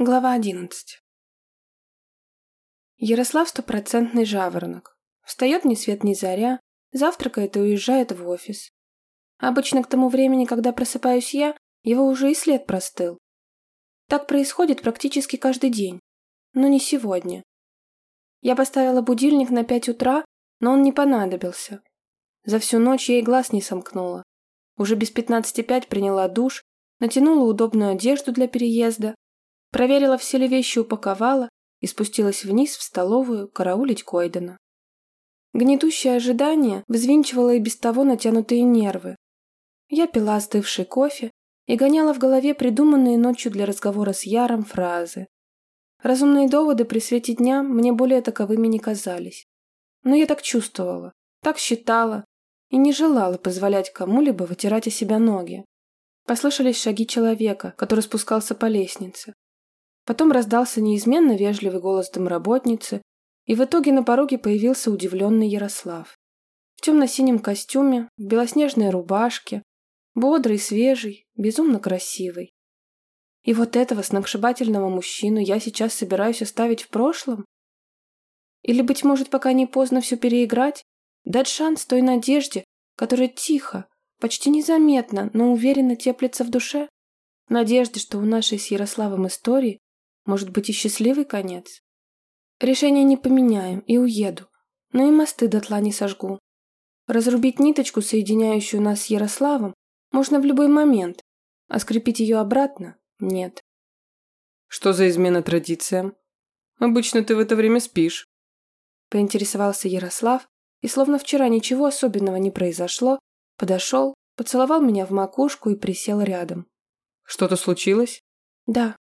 Глава одиннадцать. Ярослав стопроцентный жаворонок. Встает ни свет ни заря, завтракает и уезжает в офис. Обычно к тому времени, когда просыпаюсь я, его уже и след простыл. Так происходит практически каждый день. Но не сегодня. Я поставила будильник на пять утра, но он не понадобился. За всю ночь я и глаз не сомкнула. Уже без пятнадцати пять приняла душ, натянула удобную одежду для переезда, Проверила, все ли вещи упаковала и спустилась вниз в столовую караулить Койдена. Гнетущее ожидание взвинчивало и без того натянутые нервы. Я пила остывший кофе и гоняла в голове придуманные ночью для разговора с Яром фразы. Разумные доводы при свете дня мне более таковыми не казались. Но я так чувствовала, так считала и не желала позволять кому-либо вытирать о себя ноги. Послышались шаги человека, который спускался по лестнице. Потом раздался неизменно вежливый голос домработницы, и в итоге на пороге появился удивленный Ярослав. В темно-синем костюме, в белоснежной рубашке, бодрый, свежий, безумно красивый. И вот этого сногсшибательного мужчину я сейчас собираюсь оставить в прошлом? Или, быть может, пока не поздно все переиграть, дать шанс той надежде, которая тихо, почти незаметно, но уверенно теплится в душе? Надежде, что у нашей с Ярославом истории может быть, и счастливый конец? Решение не поменяю и уеду, но и мосты дотла не сожгу. Разрубить ниточку, соединяющую нас с Ярославом, можно в любой момент, а скрепить ее обратно – нет. Что за измена традициям? Обычно ты в это время спишь. Поинтересовался Ярослав, и словно вчера ничего особенного не произошло, подошел, поцеловал меня в макушку и присел рядом. Что-то случилось? Да,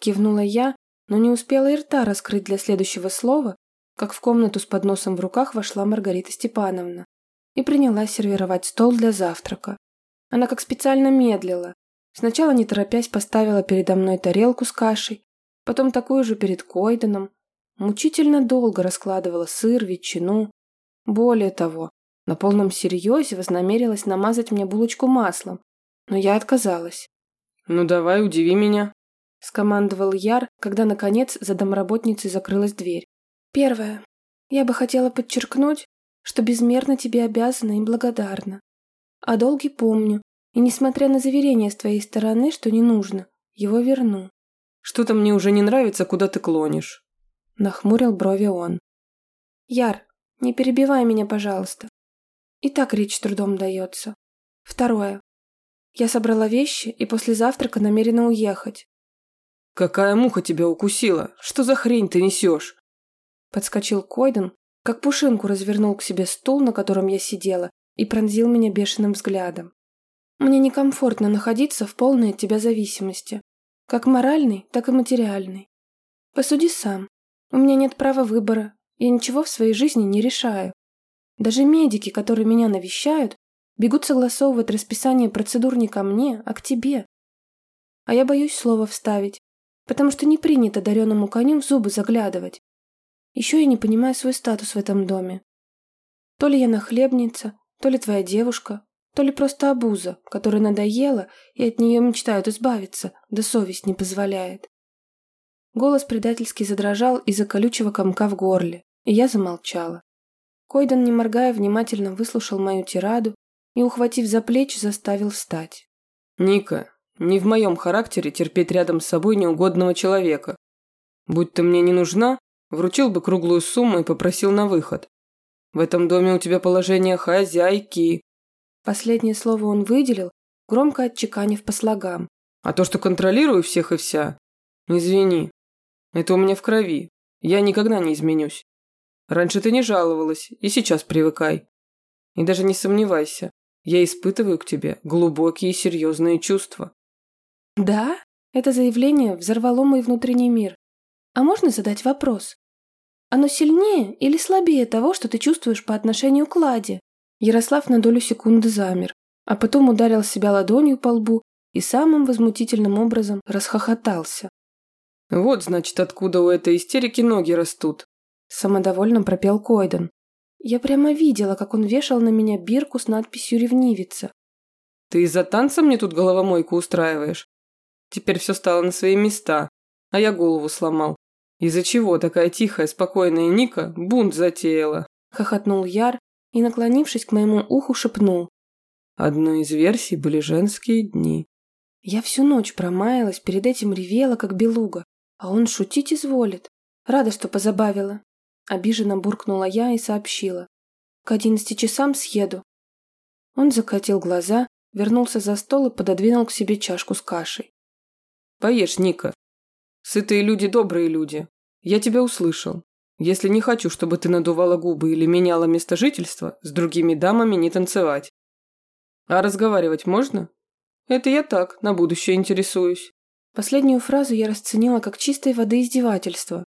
Кивнула я, но не успела и рта раскрыть для следующего слова, как в комнату с подносом в руках вошла Маргарита Степановна и принялась сервировать стол для завтрака. Она как специально медлила. Сначала, не торопясь, поставила передо мной тарелку с кашей, потом такую же перед Койденом, мучительно долго раскладывала сыр, ветчину. Более того, на полном серьезе вознамерилась намазать мне булочку маслом, но я отказалась. «Ну давай, удиви меня», – скомандовал Яр, когда, наконец, за домработницей закрылась дверь. «Первое. Я бы хотела подчеркнуть, что безмерно тебе обязана и благодарна. А долги помню, и, несмотря на заверение с твоей стороны, что не нужно, его верну». «Что-то мне уже не нравится, куда ты клонишь», – нахмурил брови он. «Яр, не перебивай меня, пожалуйста. И так речь трудом дается. Второе. Я собрала вещи и после завтрака намерена уехать. «Какая муха тебя укусила? Что за хрень ты несешь?» Подскочил Койден, как пушинку развернул к себе стул, на котором я сидела, и пронзил меня бешеным взглядом. «Мне некомфортно находиться в полной от тебя зависимости, как моральной, так и материальной. Посуди сам. У меня нет права выбора, я ничего в своей жизни не решаю. Даже медики, которые меня навещают, бегут согласовывать расписание процедур не ко мне, а к тебе. А я боюсь слова вставить, потому что не принято дареному коню в зубы заглядывать. Еще я не понимаю свой статус в этом доме. То ли я нахлебница, то ли твоя девушка, то ли просто обуза, которая надоела, и от нее мечтают избавиться, да совесть не позволяет. Голос предательски задрожал из-за колючего комка в горле, и я замолчала. Койден, не моргая, внимательно выслушал мою тираду и, ухватив за плечи, заставил встать. «Ника, не в моем характере терпеть рядом с собой неугодного человека. Будь ты мне не нужна, вручил бы круглую сумму и попросил на выход. В этом доме у тебя положение хозяйки. Последнее слово он выделил, громко отчеканив по слогам. А то, что контролирую всех и вся, извини. Это у меня в крови. Я никогда не изменюсь. Раньше ты не жаловалась, и сейчас привыкай. И даже не сомневайся, я испытываю к тебе глубокие и серьезные чувства. Да, это заявление взорвало мой внутренний мир. А можно задать вопрос? Оно сильнее или слабее того, что ты чувствуешь по отношению к Ладе? Ярослав на долю секунды замер, а потом ударил себя ладонью по лбу и самым возмутительным образом расхохотался. «Вот, значит, откуда у этой истерики ноги растут», – самодовольно пропел Койден. Я прямо видела, как он вешал на меня бирку с надписью «Ревнивица». «Ты из-за танца мне тут головомойку устраиваешь? Теперь все стало на свои места. а я голову сломал. Из-за чего такая тихая, спокойная Ника бунт затеяла? Хохотнул Яр и, наклонившись к моему уху, шепнул. Одной из версий были женские дни. Я всю ночь промаялась, перед этим ревела, как белуга. А он шутить изволит. Рада, что позабавила. Обиженно буркнула я и сообщила. К одиннадцати часам съеду. Он закатил глаза, вернулся за стол и пододвинул к себе чашку с кашей. «Поешь, Ника. Сытые люди – добрые люди. Я тебя услышал. Если не хочу, чтобы ты надувала губы или меняла место жительства, с другими дамами не танцевать. А разговаривать можно? Это я так, на будущее интересуюсь». Последнюю фразу я расценила как чистой воды издевательство.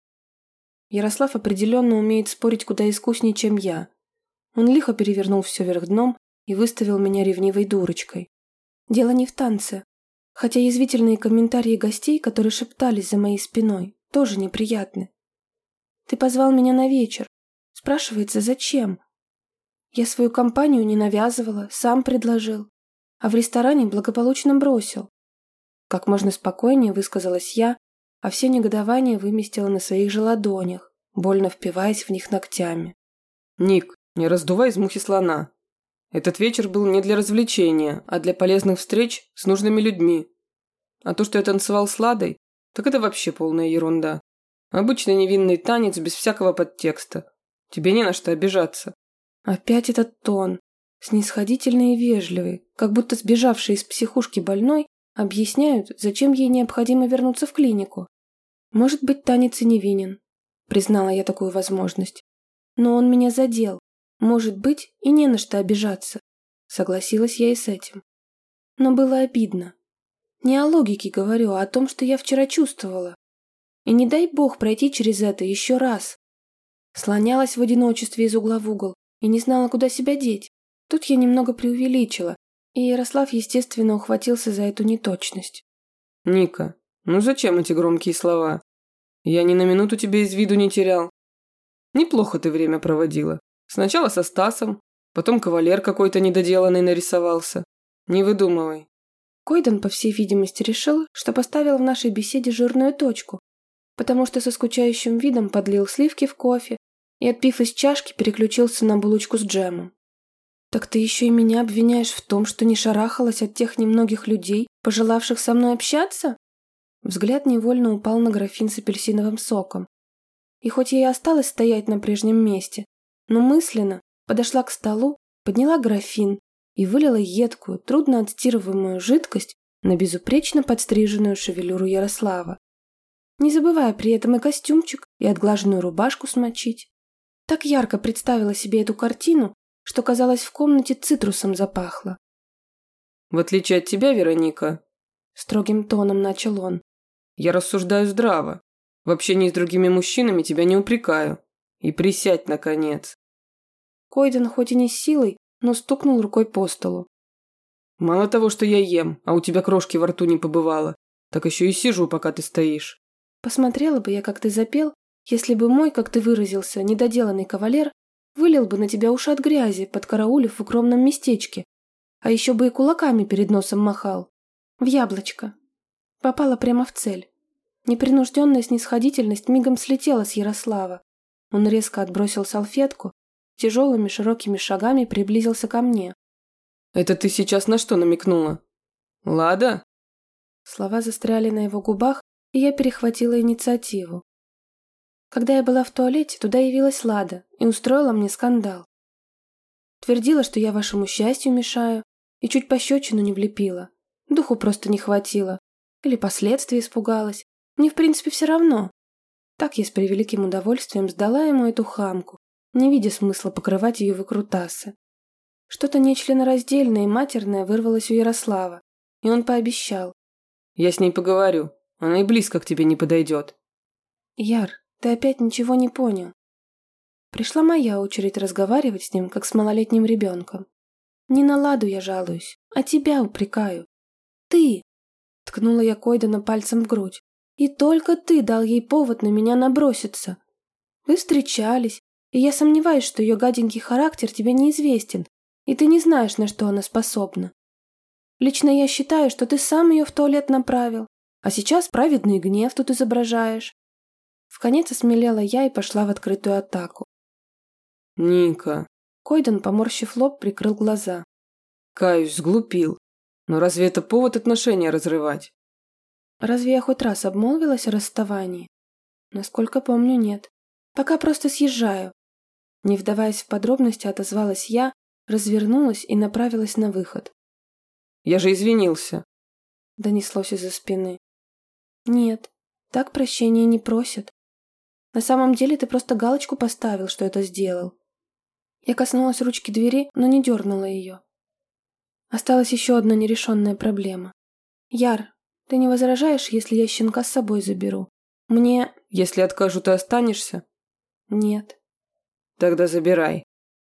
Ярослав определенно умеет спорить куда искуснее, чем я. Он лихо перевернул все вверх дном и выставил меня ревнивой дурочкой. Дело не в танце. Хотя язвительные комментарии гостей, которые шептались за моей спиной, тоже неприятны. Ты позвал меня на вечер. Спрашивается, зачем? Я свою компанию не навязывала, сам предложил. А в ресторане благополучно бросил. Как можно спокойнее высказалась я, а все негодования выместила на своих же ладонях, больно впиваясь в них ногтями. «Ник, не раздувай из мухи слона. Этот вечер был не для развлечения, а для полезных встреч с нужными людьми. А то, что я танцевал с Ладой, так это вообще полная ерунда. Обычный невинный танец без всякого подтекста. Тебе не на что обижаться». Опять этот тон, снисходительный и вежливый, как будто сбежавший из психушки больной Объясняют, зачем ей необходимо вернуться в клинику. Может быть, танец и невинен. Признала я такую возможность. Но он меня задел. Может быть, и не на что обижаться. Согласилась я и с этим. Но было обидно. Не о логике говорю, а о том, что я вчера чувствовала. И не дай бог пройти через это еще раз. Слонялась в одиночестве из угла в угол и не знала, куда себя деть. Тут я немного преувеличила, и Ярослав, естественно, ухватился за эту неточность. «Ника, ну зачем эти громкие слова? Я ни на минуту тебя из виду не терял. Неплохо ты время проводила. Сначала со Стасом, потом кавалер какой-то недоделанный нарисовался. Не выдумывай». Койден, по всей видимости, решил, что поставил в нашей беседе жирную точку, потому что со скучающим видом подлил сливки в кофе и, отпив из чашки, переключился на булочку с джемом. «Так ты еще и меня обвиняешь в том, что не шарахалась от тех немногих людей, пожелавших со мной общаться?» Взгляд невольно упал на графин с апельсиновым соком. И хоть я и осталась стоять на прежнем месте, но мысленно подошла к столу, подняла графин и вылила едкую, трудно отстирываемую жидкость на безупречно подстриженную шевелюру Ярослава. Не забывая при этом и костюмчик, и отглаженную рубашку смочить. Так ярко представила себе эту картину, что, казалось, в комнате цитрусом запахло. «В отличие от тебя, Вероника», – строгим тоном начал он, – «я рассуждаю здраво. В общении с другими мужчинами тебя не упрекаю. И присядь, наконец». Койден хоть и не с силой, но стукнул рукой по столу. «Мало того, что я ем, а у тебя крошки во рту не побывало, так еще и сижу, пока ты стоишь». Посмотрела бы я, как ты запел, если бы мой, как ты выразился, недоделанный кавалер Вылил бы на тебя уши от грязи, подкараулив в укромном местечке. А еще бы и кулаками перед носом махал. В яблочко. Попала прямо в цель. Непринужденная снисходительность мигом слетела с Ярослава. Он резко отбросил салфетку, тяжелыми широкими шагами приблизился ко мне. «Это ты сейчас на что намекнула? Лада?» Слова застряли на его губах, и я перехватила инициативу. Когда я была в туалете, туда явилась Лада и устроила мне скандал. Твердила, что я вашему счастью мешаю, и чуть пощечину не влепила. Духу просто не хватило. Или последствий испугалась. Мне, в принципе, все равно. Так я с превеликим удовольствием сдала ему эту хамку, не видя смысла покрывать ее выкрутасы. Что-то нечленораздельное и матерное вырвалось у Ярослава, и он пообещал. «Я с ней поговорю. Она и близко к тебе не подойдет». «Яр, ты опять ничего не понял. Пришла моя очередь разговаривать с ним, как с малолетним ребенком. Не на ладу я жалуюсь, а тебя упрекаю. Ты! Ткнула я Койдена пальцем в грудь. И только ты дал ей повод на меня наброситься. Вы встречались, и я сомневаюсь, что ее гаденький характер тебе неизвестен, и ты не знаешь, на что она способна. Лично я считаю, что ты сам ее в туалет направил, А сейчас праведный гнев тут изображаешь. В конец осмелела я и пошла в открытую атаку. Ника. Койден, поморщив лоб, прикрыл глаза. Каюсь, сглупил. Но разве это повод отношения разрывать? Разве я хоть раз обмолвилась о расставании? Насколько помню, нет. Пока просто съезжаю. Не вдаваясь в подробности, отозвалась я, развернулась и направилась на выход. Я же извинился. Донеслось из-за спины. Нет, так прощения не просят. На самом деле ты просто галочку поставил, что это сделал. Я коснулась ручки двери, но не дернула ее. Осталась еще одна нерешенная проблема. Яр, ты не возражаешь, если я щенка с собой заберу? Мне... Если откажу, ты останешься? Нет. Тогда забирай.